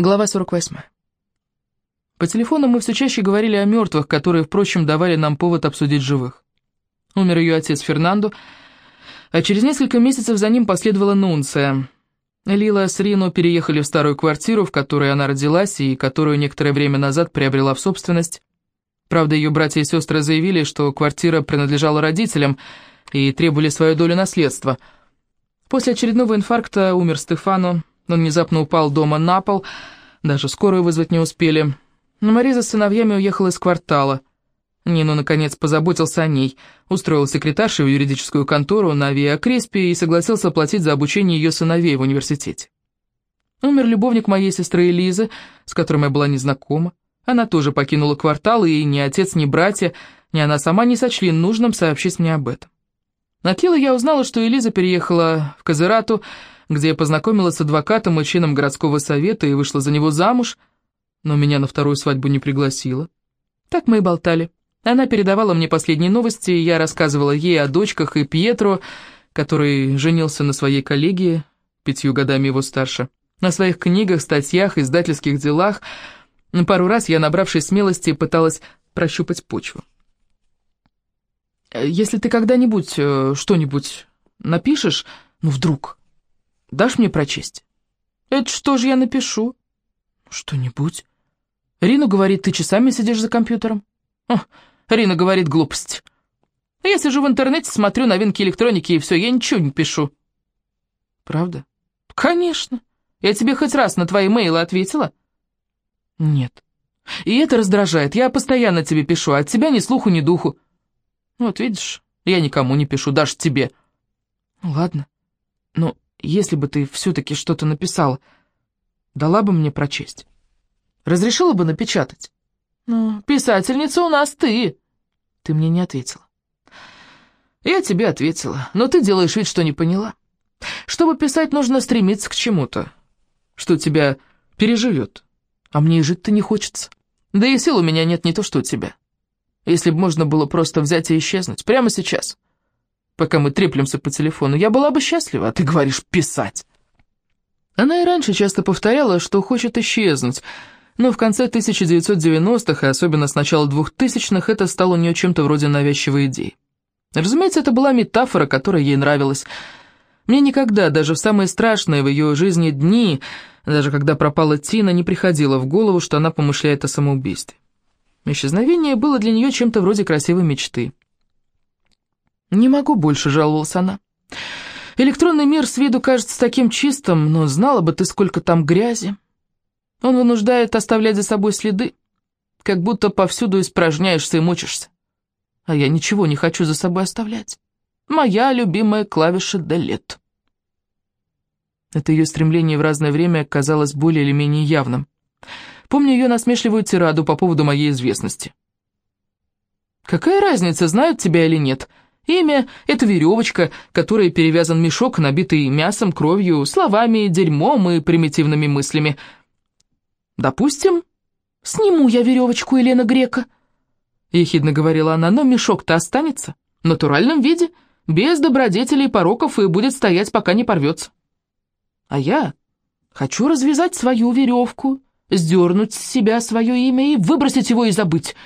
Глава 48. По телефону мы все чаще говорили о мертвых, которые, впрочем, давали нам повод обсудить живых. Умер ее отец Фернандо, а через несколько месяцев за ним последовала Нунция. Лила с Рино переехали в старую квартиру, в которой она родилась и которую некоторое время назад приобрела в собственность. Правда, ее братья и сестры заявили, что квартира принадлежала родителям и требовали свою долю наследства. После очередного инфаркта умер Стефано, он внезапно упал дома на пол, даже скорую вызвать не успели. Но Мариза с сыновьями уехала из квартала. Нину, наконец, позаботился о ней, устроил секретаршей в юридическую контору на Виа Креспи и согласился платить за обучение ее сыновей в университете. Умер любовник моей сестры Элизы, с которой я была незнакома. Она тоже покинула квартал, и ни отец, ни братья, ни она сама не сочли нужным сообщить мне об этом. От Лилы я узнала, что Элиза переехала в Казерату, где я познакомилась с адвокатом и членом городского совета и вышла за него замуж, но меня на вторую свадьбу не пригласила. Так мы и болтали. Она передавала мне последние новости, и я рассказывала ей о дочках и Пьетро, который женился на своей коллеге, пятью годами его старше, на своих книгах, статьях, издательских делах. Пару раз я, набравшись смелости, пыталась прощупать почву. «Если ты когда-нибудь э, что-нибудь напишешь, ну вдруг, Дашь мне прочесть?» «Это что же я напишу?» «Что-нибудь». Рина говорит, ты часами сидишь за компьютером. О, Рина говорит глупость. Я сижу в интернете, смотрю новинки электроники, и все, я ничего не пишу. Правда? Конечно. Я тебе хоть раз на твои мейлы ответила? Нет. И это раздражает. Я постоянно тебе пишу, а от тебя ни слуху, ни духу. Вот видишь, я никому не пишу, даже тебе. Ладно. Ну, если бы ты все-таки что-то написала, дала бы мне прочесть. Разрешила бы напечатать? Ну, писательница у нас ты. Ты мне не ответила. Я тебе ответила, но ты делаешь вид, что не поняла. Чтобы писать, нужно стремиться к чему-то, что тебя переживет. А мне и жить-то не хочется. Да и сил у меня нет не то, что у тебя. Если бы можно было просто взять и исчезнуть, прямо сейчас пока мы треплемся по телефону, я была бы счастлива, а ты говоришь «писать». Она и раньше часто повторяла, что хочет исчезнуть, но в конце 1990-х, и особенно с начала 2000-х, это стало у нее чем-то вроде навязчивой идеи. Разумеется, это была метафора, которая ей нравилась. Мне никогда, даже в самые страшные в ее жизни дни, даже когда пропала Тина, не приходило в голову, что она помышляет о самоубийстве. Исчезновение было для нее чем-то вроде красивой мечты. «Не могу больше», — жаловалась она. «Электронный мир с виду кажется таким чистым, но знала бы ты, сколько там грязи. Он вынуждает оставлять за собой следы, как будто повсюду испражняешься и мучишься. А я ничего не хочу за собой оставлять. Моя любимая клавиша «Делет». Это ее стремление в разное время казалось более или менее явным. Помню ее насмешливую тираду по поводу моей известности. «Какая разница, знают тебя или нет?» Имя — это веревочка, которой перевязан мешок, набитый мясом, кровью, словами, дерьмом и примитивными мыслями. Допустим, сниму я веревочку Елена Грека, — ехидно говорила она, — но мешок-то останется в натуральном виде, без добродетелей и пороков, и будет стоять, пока не порвется. А я хочу развязать свою веревку, сдернуть с себя свое имя и выбросить его и забыть.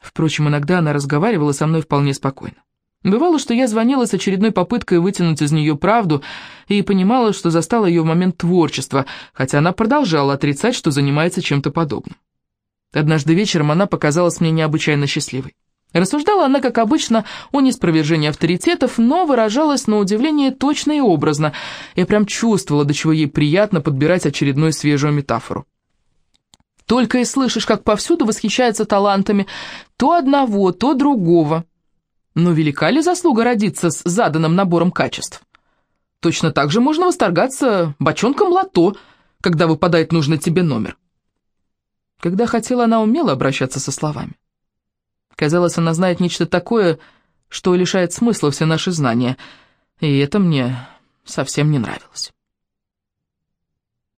Впрочем, иногда она разговаривала со мной вполне спокойно. Бывало, что я звонила с очередной попыткой вытянуть из нее правду и понимала, что застала ее в момент творчества, хотя она продолжала отрицать, что занимается чем-то подобным. Однажды вечером она показалась мне необычайно счастливой. Рассуждала она, как обычно, о неспровержении авторитетов, но выражалась на удивление точно и образно. Я прям чувствовала, до чего ей приятно подбирать очередную свежую метафору. Только и слышишь, как повсюду восхищается талантами то одного, то другого. Но велика ли заслуга родиться с заданным набором качеств? Точно так же можно восторгаться бочонком лото, когда выпадает нужный тебе номер. Когда хотела, она умела обращаться со словами. Казалось, она знает нечто такое, что лишает смысла все наши знания, и это мне совсем не нравилось.